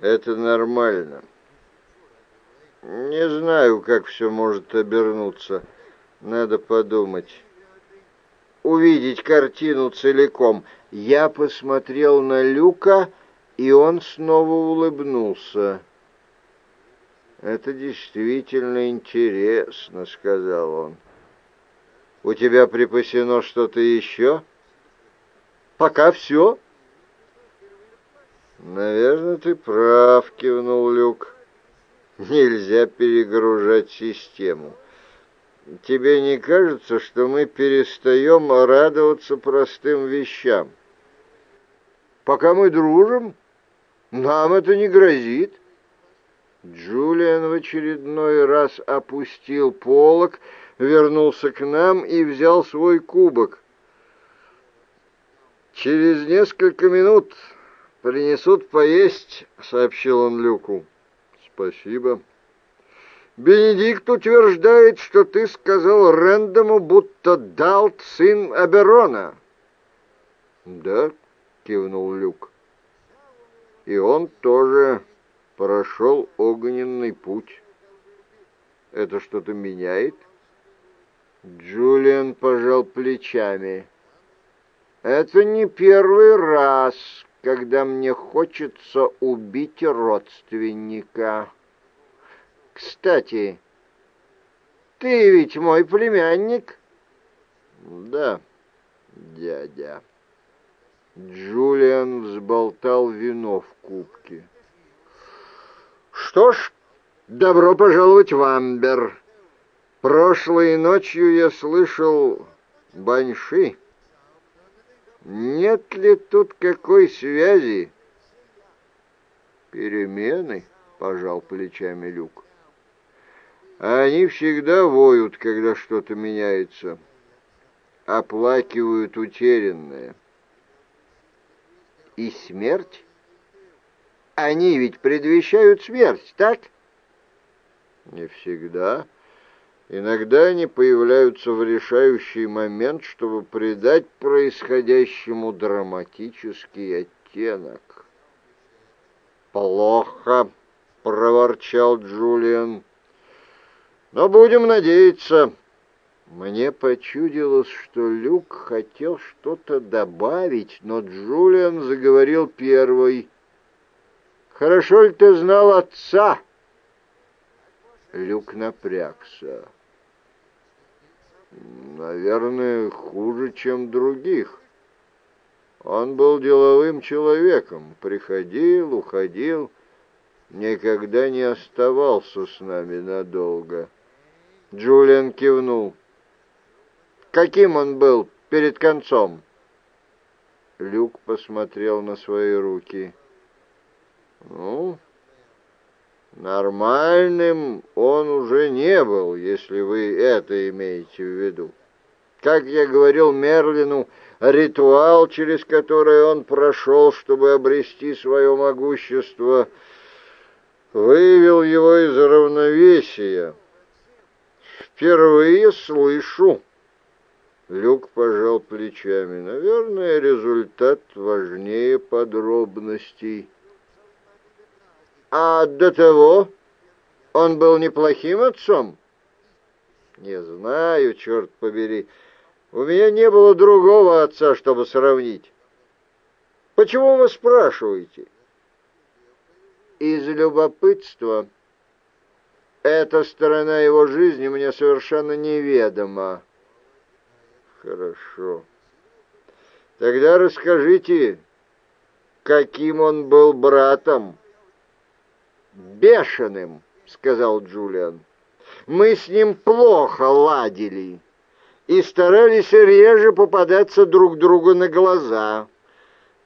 Это нормально. Не знаю, как все может обернуться. Надо подумать. Увидеть картину целиком. Я посмотрел на Люка, и он снова улыбнулся. «Это действительно интересно», — сказал он. «У тебя припасено что-то еще?» «Пока все». «Наверное, ты прав», — кивнул Люк. «Нельзя перегружать систему. Тебе не кажется, что мы перестаем радоваться простым вещам?» «Пока мы дружим, нам это не грозит». Джулиан в очередной раз опустил полок, вернулся к нам и взял свой кубок. «Через несколько минут принесут поесть», — сообщил он Люку. «Спасибо». «Бенедикт утверждает, что ты сказал Рэндому, будто Далт сын Аберона». «Да», — кивнул Люк. «И он тоже прошел огненный путь. Это что-то меняет? Джулиан пожал плечами. Это не первый раз, когда мне хочется убить родственника. Кстати, ты ведь мой племянник? Да, дядя. Джулиан взболтал вино в кубке. Что ж, добро пожаловать в Амбер. Прошлой ночью я слышал баньши. Нет ли тут какой связи? Перемены, пожал плечами Люк. Они всегда воют, когда что-то меняется. Оплакивают утерянное. И смерть? Они ведь предвещают смерть, так? Не всегда. Иногда они появляются в решающий момент, чтобы придать происходящему драматический оттенок. «Плохо», — проворчал Джулиан. «Но будем надеяться». Мне почудилось, что Люк хотел что-то добавить, но Джулиан заговорил первый — Хорошо ли ты знал отца?» Люк напрягся. «Наверное, хуже, чем других. Он был деловым человеком, приходил, уходил, никогда не оставался с нами надолго». Джулиан кивнул. «Каким он был перед концом?» Люк посмотрел на свои руки. Ну, нормальным он уже не был, если вы это имеете в виду. Как я говорил Мерлину, ритуал, через который он прошел, чтобы обрести свое могущество, вывел его из равновесия. Впервые слышу. Люк пожал плечами. Наверное, результат важнее подробностей. А до того он был неплохим отцом? Не знаю, черт побери. У меня не было другого отца, чтобы сравнить. Почему вы спрашиваете? Из любопытства. Эта сторона его жизни мне совершенно неведома. Хорошо. Тогда расскажите, каким он был братом бешеным», — сказал Джулиан. «Мы с ним плохо ладили и старались реже попадаться друг другу на глаза,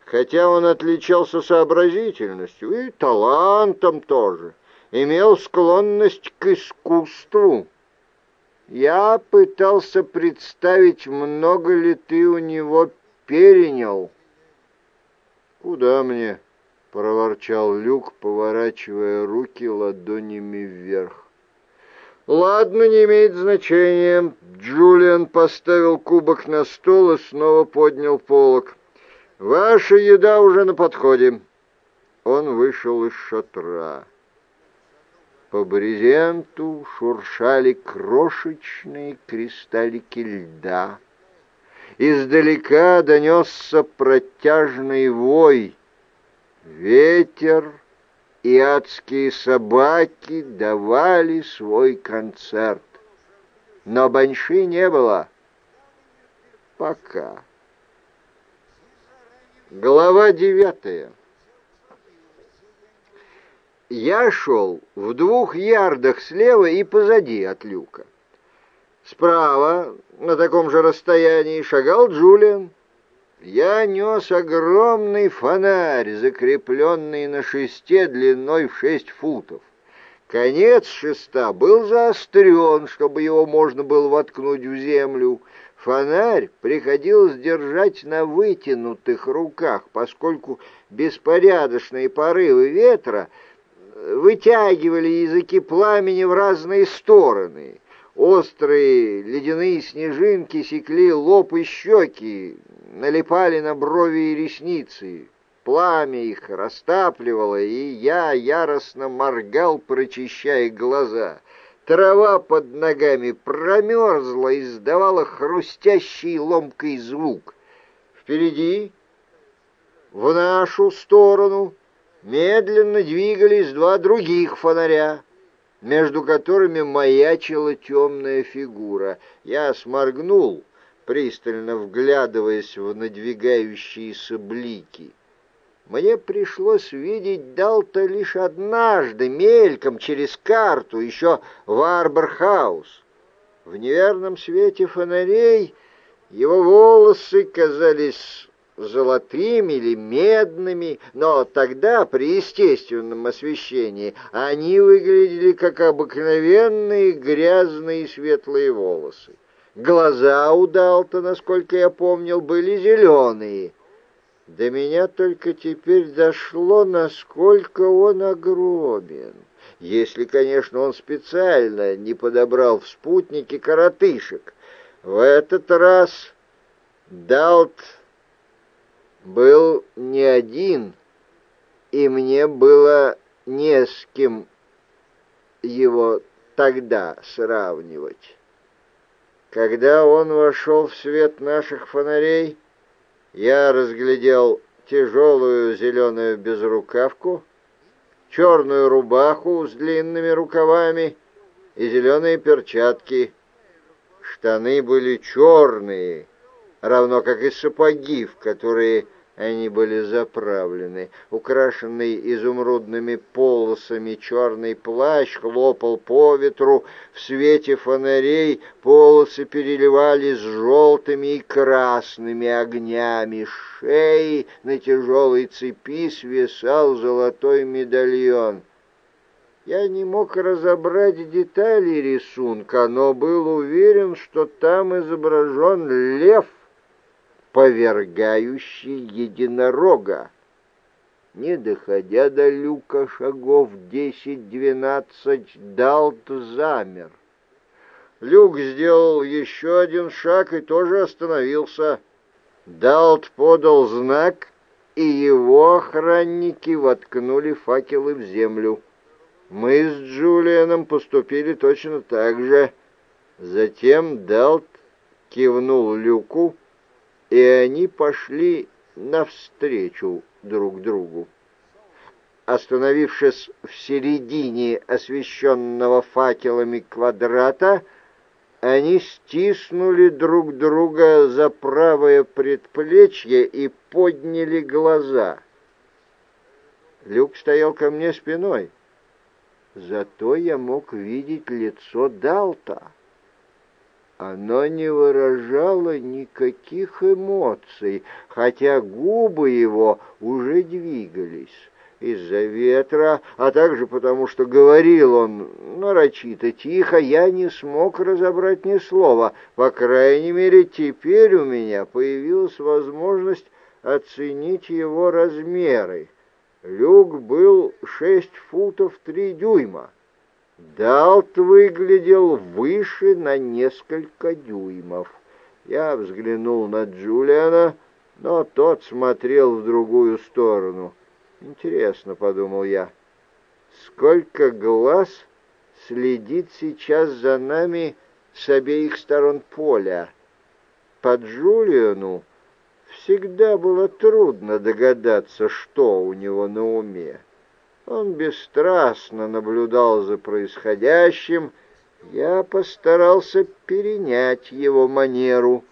хотя он отличался сообразительностью и талантом тоже, имел склонность к искусству. Я пытался представить, много ли ты у него перенял». «Куда мне?» — проворчал Люк, поворачивая руки ладонями вверх. «Ладно, не имеет значения». Джулиан поставил кубок на стол и снова поднял полок. «Ваша еда уже на подходе. он вышел из шатра. По брезенту шуршали крошечные кристаллики льда. Издалека донесся протяжный вой. Ветер и адские собаки давали свой концерт. Но баньши не было. Пока. Глава девятая. Я шел в двух ярдах слева и позади от люка. Справа, на таком же расстоянии, шагал Джулиан. Я нес огромный фонарь, закрепленный на шесте длиной в шесть футов. Конец шеста был заострен, чтобы его можно было воткнуть в землю. Фонарь приходилось держать на вытянутых руках, поскольку беспорядочные порывы ветра вытягивали языки пламени в разные стороны. Острые ледяные снежинки секли лоб и щеки, налипали на брови и ресницы. Пламя их растапливало, и я яростно моргал, прочищая глаза. Трава под ногами промерзла и издавала хрустящий ломкий звук. Впереди, в нашу сторону, медленно двигались два других фонаря, между которыми маячила темная фигура. Я сморгнул, пристально вглядываясь в надвигающиеся блики. Мне пришлось видеть Далта лишь однажды, мельком, через карту, еще в Арборхаус. В неверном свете фонарей его волосы казались золотыми или медными, но тогда, при естественном освещении, они выглядели как обыкновенные грязные светлые волосы. Глаза у Далта, насколько я помнил, были зеленые — до меня только теперь дошло, насколько он огромен. Если, конечно, он специально не подобрал в спутнике коротышек. В этот раз Далт был не один, и мне было не с кем его тогда сравнивать. Когда он вошел в свет наших фонарей, я разглядел тяжелую зеленую безрукавку, черную рубаху с длинными рукавами и зеленые перчатки. Штаны были черные, равно как и сапоги, в которые они были заправлены. Украшенный изумрудными полосами черный плащ хлопал по ветру. В свете фонарей полосы переливались желтыми и красными огнями. Шеи на тяжелой цепи свисал золотой медальон. Я не мог разобрать детали рисунка, но был уверен, что там изображен лев — повергающий единорога. Не доходя до люка шагов десять-двенадцать, Далт замер. Люк сделал еще один шаг и тоже остановился. Далт подал знак, и его охранники воткнули факелы в землю. Мы с Джулианом поступили точно так же. Затем Далт кивнул Люку, и они пошли навстречу друг другу. Остановившись в середине освещенного факелами квадрата, они стиснули друг друга за правое предплечье и подняли глаза. Люк стоял ко мне спиной, зато я мог видеть лицо Далта. Оно не выражало никаких эмоций, хотя губы его уже двигались из-за ветра, а также потому, что говорил он нарочито тихо, я не смог разобрать ни слова. По крайней мере, теперь у меня появилась возможность оценить его размеры. Люк был шесть футов три дюйма. Далт выглядел выше на несколько дюймов. Я взглянул на Джулиана, но тот смотрел в другую сторону. Интересно, подумал я, сколько глаз следит сейчас за нами с обеих сторон поля. По Джулиану всегда было трудно догадаться, что у него на уме. Он бесстрастно наблюдал за происходящим, я постарался перенять его манеру.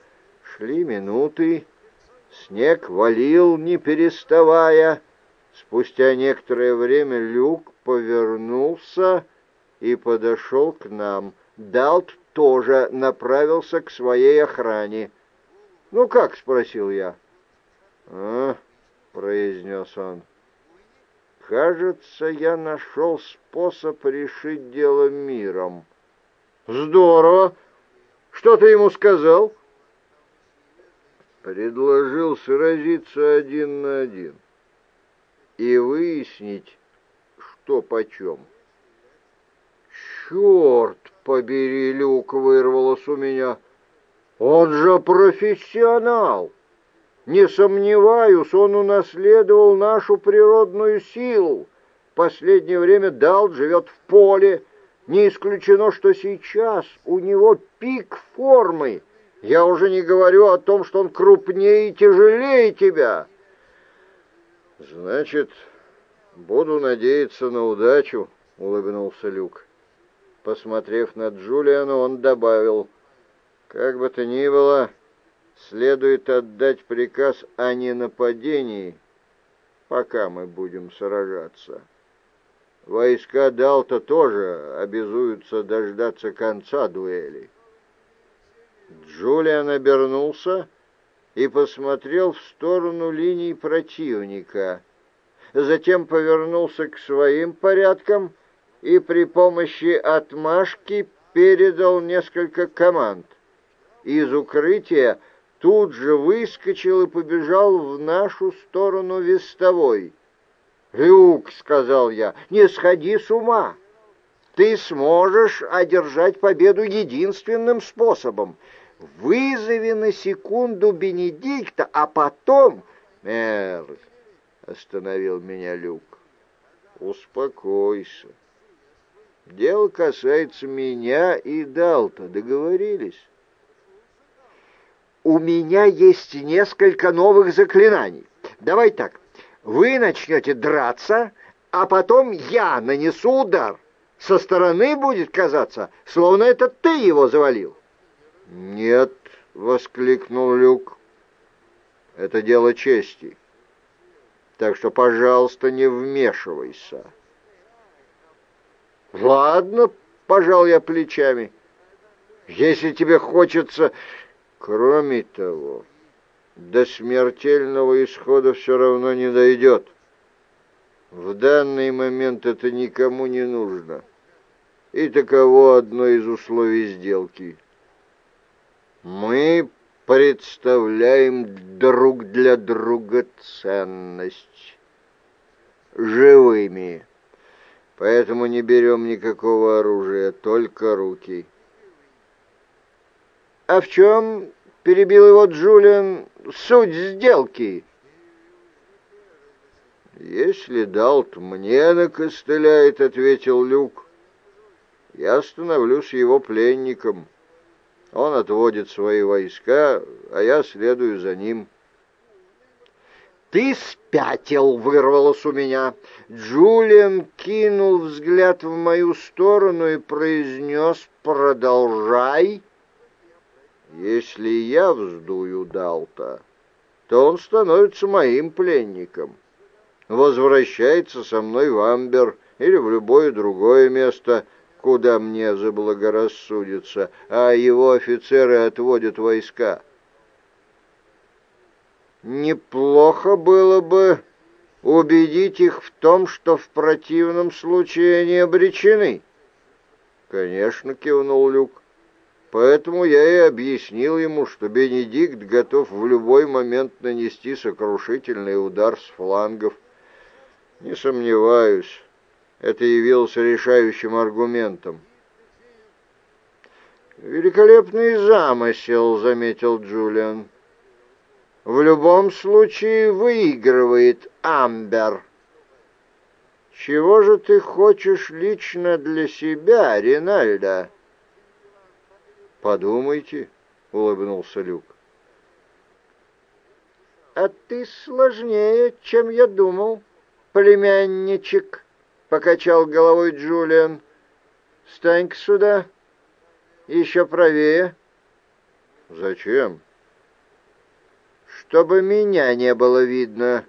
Шли минуты, снег валил, не переставая. Спустя некоторое время люк повернулся и подошел к нам. Далт тоже направился к своей охране. «Ну как?» — спросил я. «А?» — произнес он. «Кажется, я нашел способ решить дело миром». «Здорово! Что ты ему сказал?» «Предложил сразиться один на один и выяснить, что почем». «Черт побери, Люк!» — вырвалось у меня. «Он же профессионал!» Не сомневаюсь, он унаследовал нашу природную силу. Последнее время Далт живет в поле. Не исключено, что сейчас у него пик формы. Я уже не говорю о том, что он крупнее и тяжелее тебя. Значит, буду надеяться на удачу, — улыбнулся Люк. Посмотрев на Джулиана, он добавил, «Как бы то ни было, следует отдать приказ о ненападении, пока мы будем сражаться. Войска Далта тоже обязуются дождаться конца дуэли». Джулиан обернулся и посмотрел в сторону линий противника, затем повернулся к своим порядкам — и при помощи отмашки передал несколько команд. Из укрытия тут же выскочил и побежал в нашу сторону вестовой. «Люк», — сказал я, — «не сходи с ума. Ты сможешь одержать победу единственным способом. Вызови на секунду Бенедикта, а потом...» «Мэр», — остановил меня Люк, — «успокойся». Дело касается меня и Далта. Договорились? У меня есть несколько новых заклинаний. Давай так. Вы начнете драться, а потом я нанесу удар. Со стороны будет казаться, словно это ты его завалил. Нет, воскликнул Люк. Это дело чести. Так что, пожалуйста, не вмешивайся. Ладно, пожал я плечами. Если тебе хочется... Кроме того, до смертельного исхода все равно не дойдет. В данный момент это никому не нужно. И таково одно из условий сделки. Мы представляем друг для друга ценность. Живыми. Поэтому не берем никакого оружия, только руки. А в чем, перебил его Джулиан, суть сделки? Если Далт мне накостыляет, ответил Люк, я становлюсь его пленником. Он отводит свои войска, а я следую за ним. «Ты спятил!» — вырвалось у меня. Джулиан кинул взгляд в мою сторону и произнес «Продолжай!» «Если я вздую Далта, то он становится моим пленником. Возвращается со мной в Амбер или в любое другое место, куда мне заблагорассудится, а его офицеры отводят войска». Неплохо было бы убедить их в том, что в противном случае они обречены. Конечно, кивнул Люк. Поэтому я и объяснил ему, что Бенедикт готов в любой момент нанести сокрушительный удар с флангов. Не сомневаюсь, это явилось решающим аргументом. «Великолепный замысел», — заметил Джулиан. В любом случае выигрывает Амбер. «Чего же ты хочешь лично для себя, Ринальдо?» «Подумайте», — улыбнулся Люк. «А ты сложнее, чем я думал, племянничек», — покачал головой Джулиан. «Стань-ка сюда, еще правее». «Зачем?» «Чтобы меня не было видно».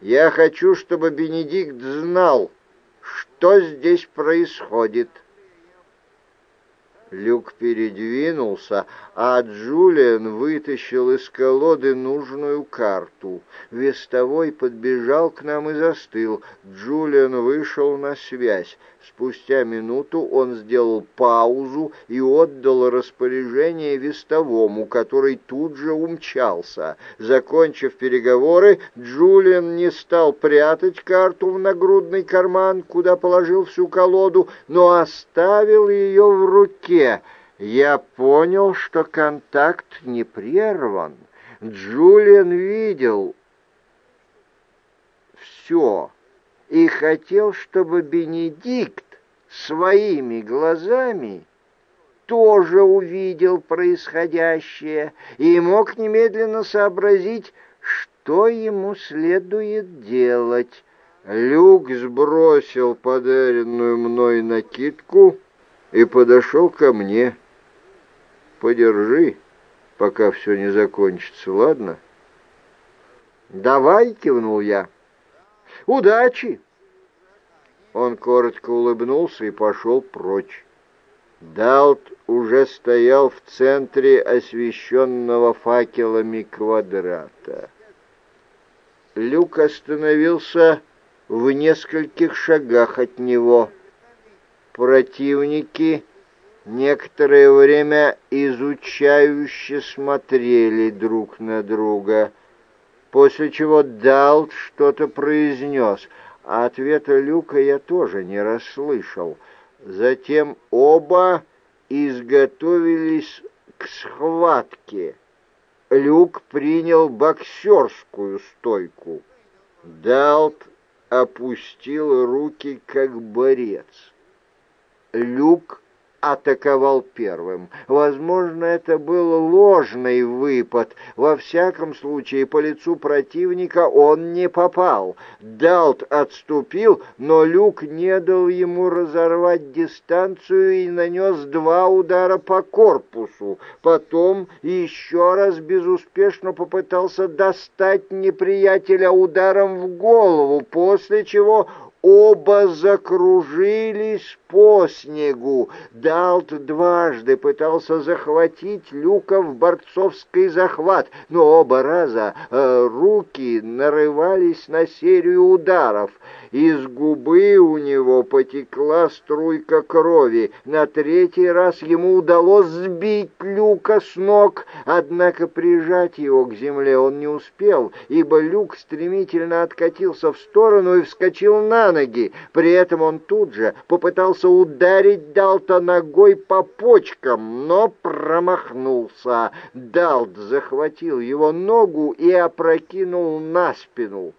Я хочу, чтобы Бенедикт знал, что здесь происходит. Люк передвинулся, а Джулиан вытащил из колоды нужную карту. Вестовой подбежал к нам и застыл. Джулиан вышел на связь. Спустя минуту он сделал паузу и отдал распоряжение вестовому, который тут же умчался. Закончив переговоры, Джулиан не стал прятать карту в нагрудный карман, куда положил всю колоду, но оставил ее в руке. Я понял, что контакт не прерван. Джулиан видел все и хотел, чтобы Бенедикт своими глазами тоже увидел происходящее и мог немедленно сообразить, что ему следует делать. Люк сбросил подаренную мной накидку и подошел ко мне. «Подержи, пока все не закончится, ладно?» «Давай», — кивнул я. «Удачи!» Он коротко улыбнулся и пошел прочь. Далт уже стоял в центре освещенного факелами квадрата. Люк остановился в нескольких шагах от него. Противники некоторое время изучающе смотрели друг на друга, после чего Далт что-то произнес — а ответа Люка я тоже не расслышал. Затем оба изготовились к схватке. Люк принял боксерскую стойку. Далт опустил руки, как борец. Люк атаковал первым. Возможно, это был ложный выпад. Во всяком случае, по лицу противника он не попал. Далт отступил, но Люк не дал ему разорвать дистанцию и нанес два удара по корпусу. Потом еще раз безуспешно попытался достать неприятеля ударом в голову, после чего Оба закружились по снегу. Далт дважды пытался захватить Люка в борцовский захват, но оба раза э, руки нарывались на серию ударов. Из губы у него потекла струйка крови. На третий раз ему удалось сбить Люка с ног, однако прижать его к земле он не успел, ибо Люк стремительно откатился в сторону и вскочил на ноги. При этом он тут же попытался ударить Далта ногой по почкам, но промахнулся. Далт захватил его ногу и опрокинул на спину.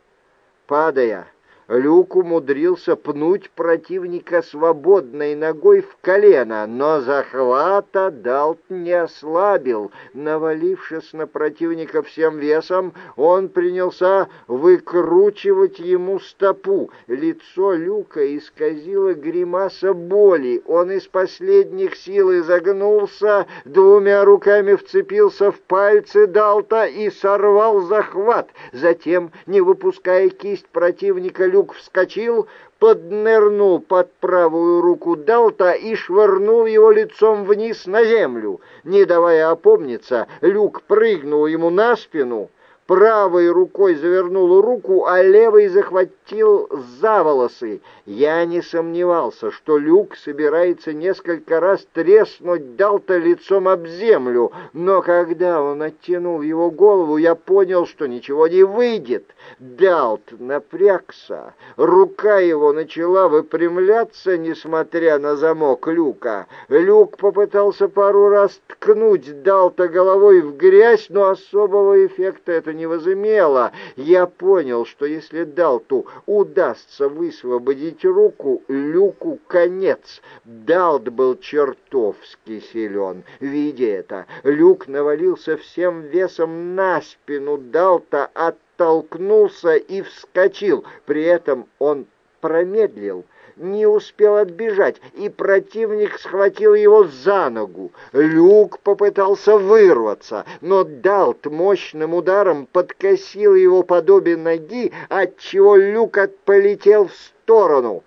Падая, Люк умудрился пнуть противника свободной ногой в колено, но захвата Далт не ослабил. Навалившись на противника всем весом, он принялся выкручивать ему стопу. Лицо Люка исказило гримаса боли. Он из последних сил изогнулся, двумя руками вцепился в пальцы Далта и сорвал захват. Затем, не выпуская кисть противника, Люк вскочил, поднырнул под правую руку Далта и швырнул его лицом вниз на землю. Не давая опомниться, Люк прыгнул ему на спину, правой рукой завернул руку, а левой захватил за волосы. Я не сомневался, что Люк собирается несколько раз треснуть Далта лицом об землю, но когда он оттянул его голову, я понял, что ничего не выйдет. Далт напрягся, рука его начала выпрямляться, несмотря на замок Люка. Люк попытался пару раз ткнуть Далта головой в грязь, но особого эффекта это не возымела. Я понял, что если Далту удастся высвободить руку, Люку конец. Далт был чертовски силен. Видя это, Люк навалился всем весом на спину Далта, оттолкнулся и вскочил. При этом он промедлил — не успел отбежать, и противник схватил его за ногу. Люк попытался вырваться, но Далт мощным ударом подкосил его подобие ноги, отчего Люк отполетел в сторону.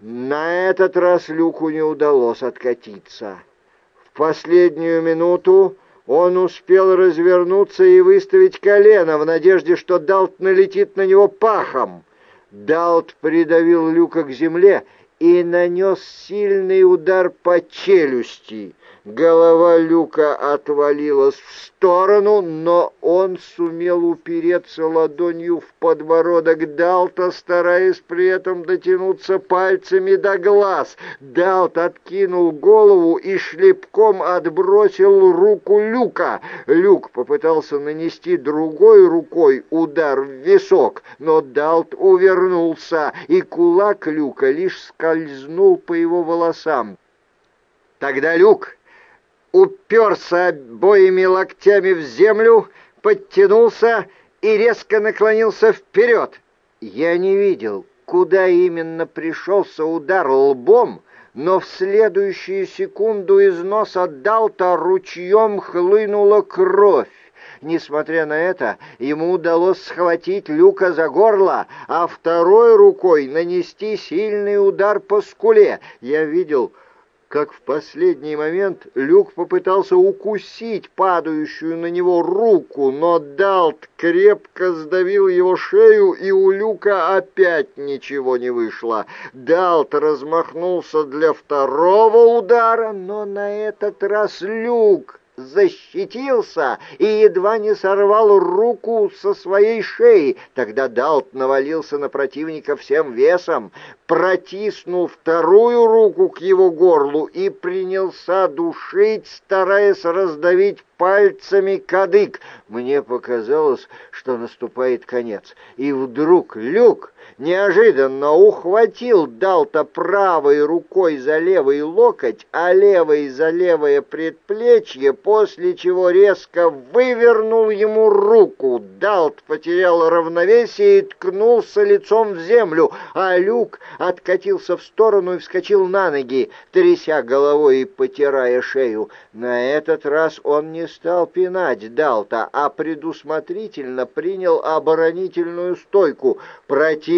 На этот раз Люку не удалось откатиться. В последнюю минуту он успел развернуться и выставить колено в надежде, что Далт налетит на него пахом. Далт придавил Люка к земле и нанес сильный удар по челюсти. Голова Люка отвалилась в сторону, но он сумел упереться ладонью в подбородок Далта, стараясь при этом дотянуться пальцами до глаз. Далт откинул голову и шлепком отбросил руку Люка. Люк попытался нанести другой рукой удар в висок, но Далт увернулся, и кулак Люка лишь скользнул по его волосам. Тогда Люк уперся обоими локтями в землю, подтянулся и резко наклонился вперед. Я не видел, куда именно пришелся удар лбом, но в следующую секунду из носа Далта ручьем хлынула кровь. Несмотря на это, ему удалось схватить Люка за горло, а второй рукой нанести сильный удар по скуле. Я видел, как в последний момент Люк попытался укусить падающую на него руку, но Далт крепко сдавил его шею, и у Люка опять ничего не вышло. Далт размахнулся для второго удара, но на этот раз Люк защитился и едва не сорвал руку со своей шеи. Тогда Далт навалился на противника всем весом, протиснул вторую руку к его горлу и принялся душить, стараясь раздавить пальцами кадык. Мне показалось, что наступает конец. И вдруг Люк неожиданно ухватил Далта правой рукой за левый локоть, а левой за левое предплечье, после чего резко вывернул ему руку. Далт потерял равновесие и ткнулся лицом в землю, а Люк откатился в сторону и вскочил на ноги, тряся головой и потирая шею. На этот раз он не стал пинать Далта, а предусмотрительно принял оборонительную стойку.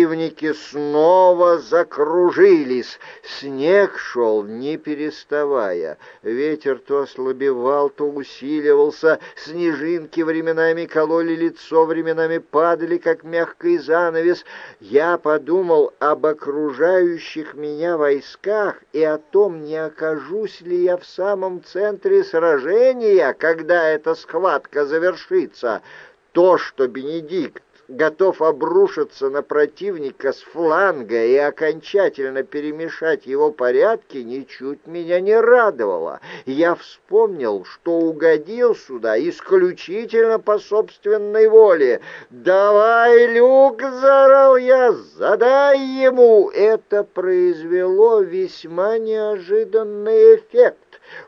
Противники снова закружились. Снег шел, не переставая. Ветер то ослабевал, то усиливался. Снежинки временами кололи лицо, временами падали, как мягкий занавес. Я подумал об окружающих меня войсках и о том, не окажусь ли я в самом центре сражения, когда эта схватка завершится. То, что Бенедикт готов обрушиться на противника с фланга и окончательно перемешать его порядки, ничуть меня не радовало. Я вспомнил, что угодил сюда исключительно по собственной воле. «Давай, Люк!» — заорал я. «Задай ему!» Это произвело весьма неожиданный эффект.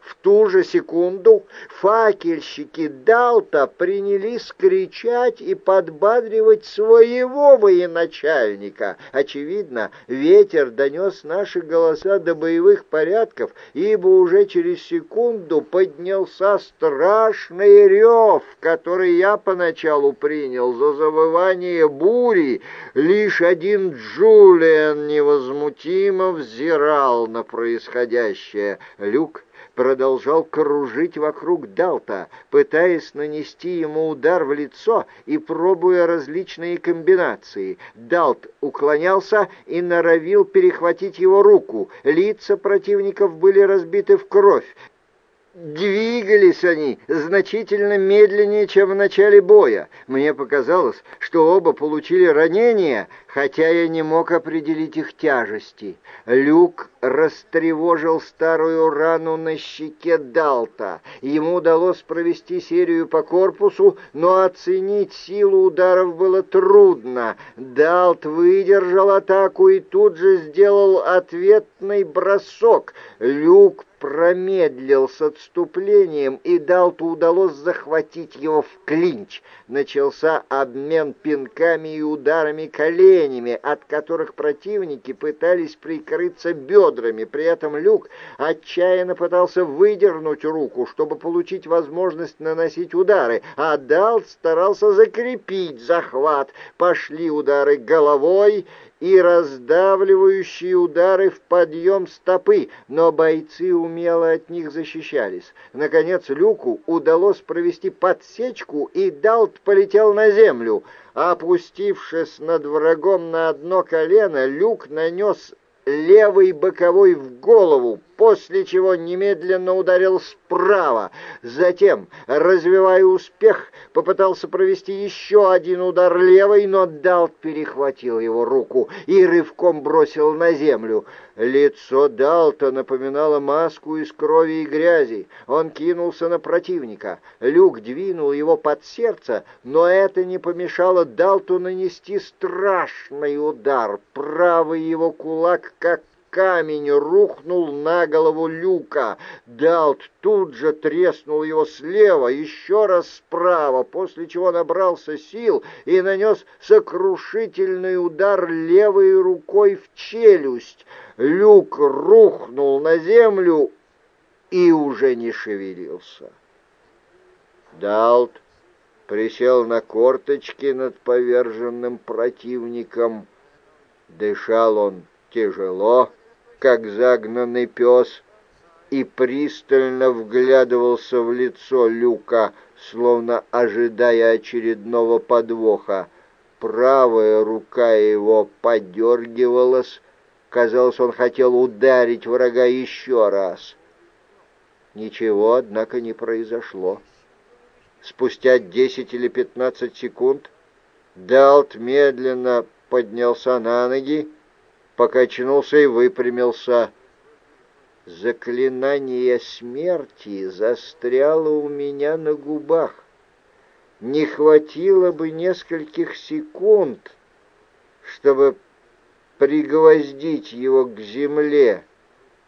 В ту же секунду факельщики Далта принялись кричать и подбадривать своего военачальника. Очевидно, ветер донес наши голоса до боевых порядков, ибо уже через секунду поднялся страшный рев, который я поначалу принял за завывание бури. Лишь один Джулиан невозмутимо взирал на происходящее. Люк продолжал кружить вокруг Далта, пытаясь нанести ему удар в лицо и пробуя различные комбинации. Далт уклонялся и норовил перехватить его руку. Лица противников были разбиты в кровь. Двигались они значительно медленнее, чем в начале боя. Мне показалось, что оба получили ранения, хотя я не мог определить их тяжести. Люк растревожил старую рану на щеке Далта. Ему удалось провести серию по корпусу, но оценить силу ударов было трудно. Далт выдержал атаку и тут же сделал ответный бросок. Люк промедлил с отступлением, и Далту удалось захватить его в клинч. Начался обмен пинками и ударами коленями, от которых противники пытались прикрыться бедрами. При этом Люк отчаянно пытался выдернуть руку, чтобы получить возможность наносить удары, а Далт старался закрепить захват. Пошли удары головой и раздавливающие удары в подъем стопы, но бойцы умело от них защищались. Наконец Люку удалось провести подсечку, и Далт полетел на землю. Опустившись над врагом на одно колено, Люк нанес левый боковой в голову, после чего немедленно ударил справа. Затем, развивая успех, попытался провести еще один удар левой, но Далт перехватил его руку и рывком бросил на землю. Лицо Далта напоминало маску из крови и грязи. Он кинулся на противника. Люк двинул его под сердце, но это не помешало Далту нанести страшный удар. Правый его кулак, как камень рухнул на голову люка. Далт тут же треснул его слева, еще раз справа, после чего набрался сил и нанес сокрушительный удар левой рукой в челюсть. Люк рухнул на землю и уже не шевелился. Далт присел на корточки над поверженным противником. Дышал он тяжело, как загнанный пес, и пристально вглядывался в лицо Люка, словно ожидая очередного подвоха. Правая рука его подергивалась, казалось, он хотел ударить врага еще раз. Ничего, однако, не произошло. Спустя десять или пятнадцать секунд Далт медленно поднялся на ноги, покачнулся и выпрямился. Заклинание смерти застряло у меня на губах. Не хватило бы нескольких секунд, чтобы пригвоздить его к земле,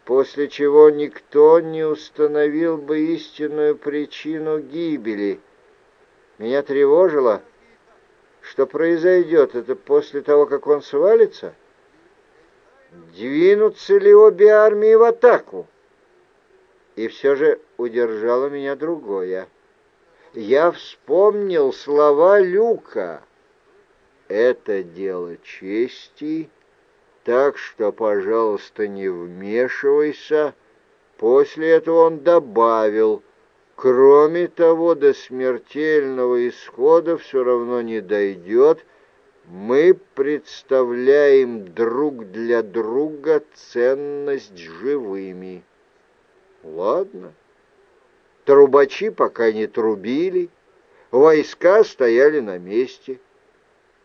после чего никто не установил бы истинную причину гибели. Меня тревожило, что произойдет это после того, как он свалится — двинутся ли обе армии в атаку. И все же удержало меня другое. Я вспомнил слова Люка. Это дело чести, так что, пожалуйста, не вмешивайся. После этого он добавил, кроме того, до смертельного исхода все равно не дойдет, мы представляем друг для друга ценность живыми. Ладно. Трубачи пока не трубили, войска стояли на месте.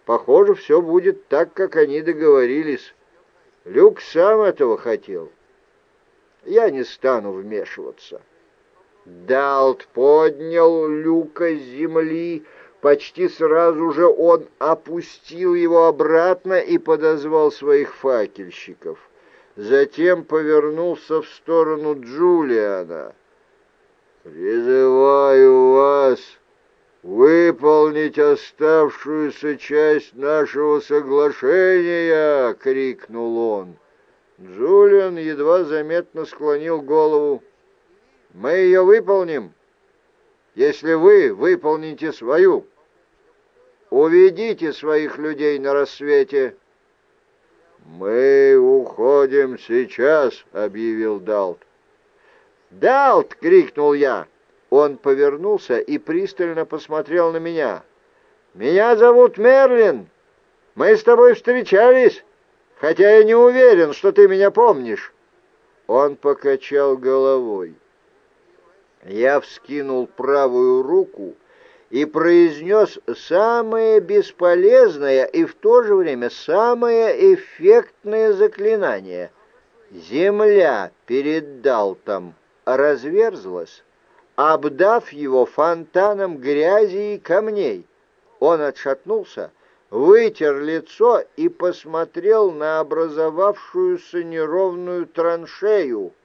Похоже, все будет так, как они договорились. Люк сам этого хотел. Я не стану вмешиваться. Далт поднял Люка с земли, Почти сразу же он опустил его обратно и подозвал своих факельщиков. Затем повернулся в сторону Джулиана. «Призываю вас выполнить оставшуюся часть нашего соглашения!» — крикнул он. Джулиан едва заметно склонил голову. «Мы ее выполним!» Если вы выполните свою. Уведите своих людей на рассвете». «Мы уходим сейчас», — объявил Далт. «Далт!» — крикнул я. Он повернулся и пристально посмотрел на меня. «Меня зовут Мерлин. Мы с тобой встречались, хотя я не уверен, что ты меня помнишь». Он покачал головой. Я вскинул правую руку и произнес самое бесполезное и в то же время самое эффектное заклинание. Земля перед Далтом разверзлась, обдав его фонтаном грязи и камней. Он отшатнулся, вытер лицо и посмотрел на образовавшуюся неровную траншею —